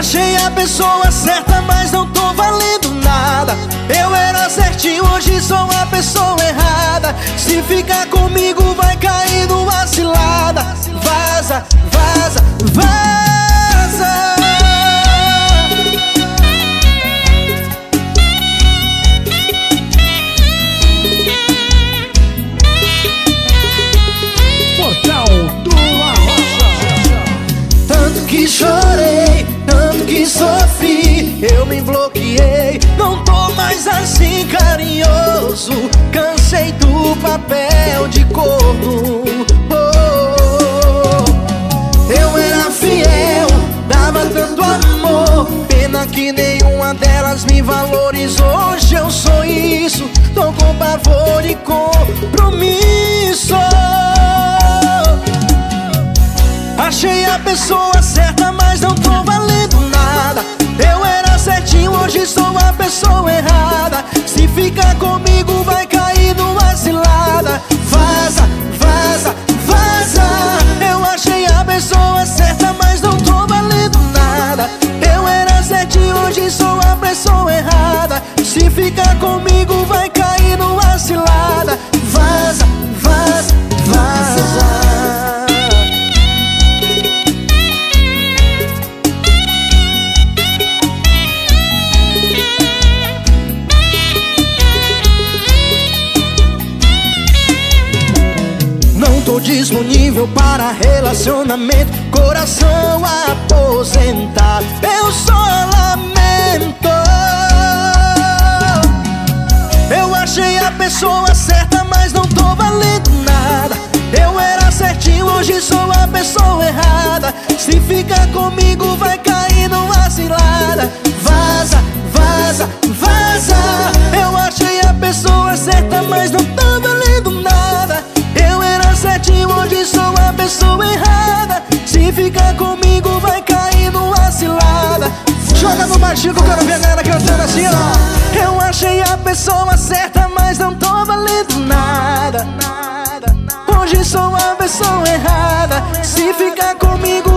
Achei a pessoa certa, mas não tô valendo nada. Eu era certinho, hoje sou a pessoa errada. Se ficar comigo vai cair numa cilada. Vaza, vaza, vaza mais assim carinhoso Cansei do papel de corno. Oh, Eu era fiel, dava tanto amor Pena que nenhuma delas me valorizou. Hoje eu sou isso, tô com pavor e compromisso. Achei a pessoa certa, mas não tô valendo nada. Eu era certinho, hoje sou tô disponível para relacionamento. Coração aposentado Eu só lamento Eu achei a pessoa certa, mas não tô valendo nada. Eu era certinho, hoje sou a pessoa errada. Se ficar comigo vai cair numa cilada. Vaza, vaza, vaza. Eu achei a pessoa certa, mas não tô Joga no baixinho que eu quero ver a galera cantando assim, ó. Eu achei a pessoa certa, mas não tô valendo nada. Hoje sou a pessoa errada. Se ficar comigo